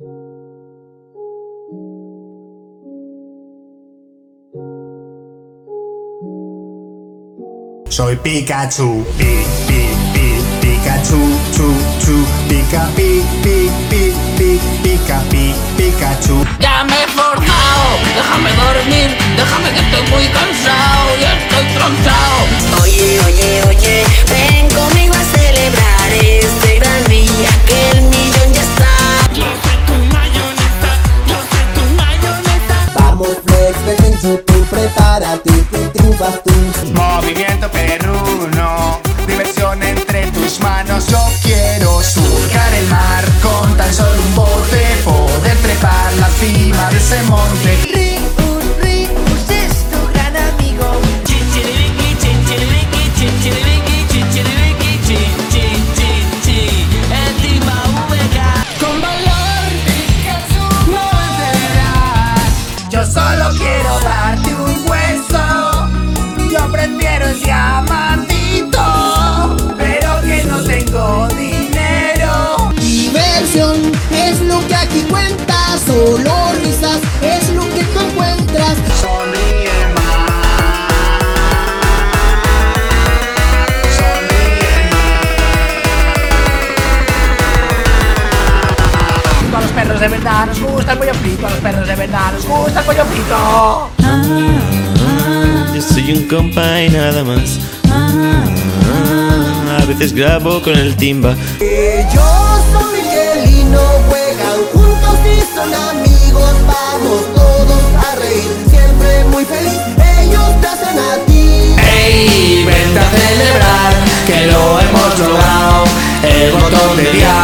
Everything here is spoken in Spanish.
Soy Pikachu, pi, pi, pi, Pikachu, chu, chu, Pika, pi, pi, pi, pi, Pika, pi, Pikachu. Dame en YouTube, prepárate que triunfas tú Movimiento perruno, diversión entre tus manos. Yo quiero surcar el mar con tan solo un bote, poder trepar la cima de ese monte. Rius, Rius es tu gran amigo. Chinchiribiki, chinchiribiki, chinchiribiki, chinchiribiki, chin, chin, chin, chin. Encima VK. Con valor, no vencerás. Yo solo quiero darte un hueso. Yo prefiero ese diamantito, pero que no tengo dinero. Diversión es lo que aquí cuenta Los perros de verdad nos gusta el pollo frito, los perros de verdad nos gusta el pollo frito. Yo soy un compa y nada más. A veces grabo con el timba. Que yo soy Miguel y no juegan juntos y son amigos. Vamos todos a reír, siempre muy feliz. Ellos te hacen a ti. ¡Ey! Vente a celebrar que lo hemos logrado. El botón de diablo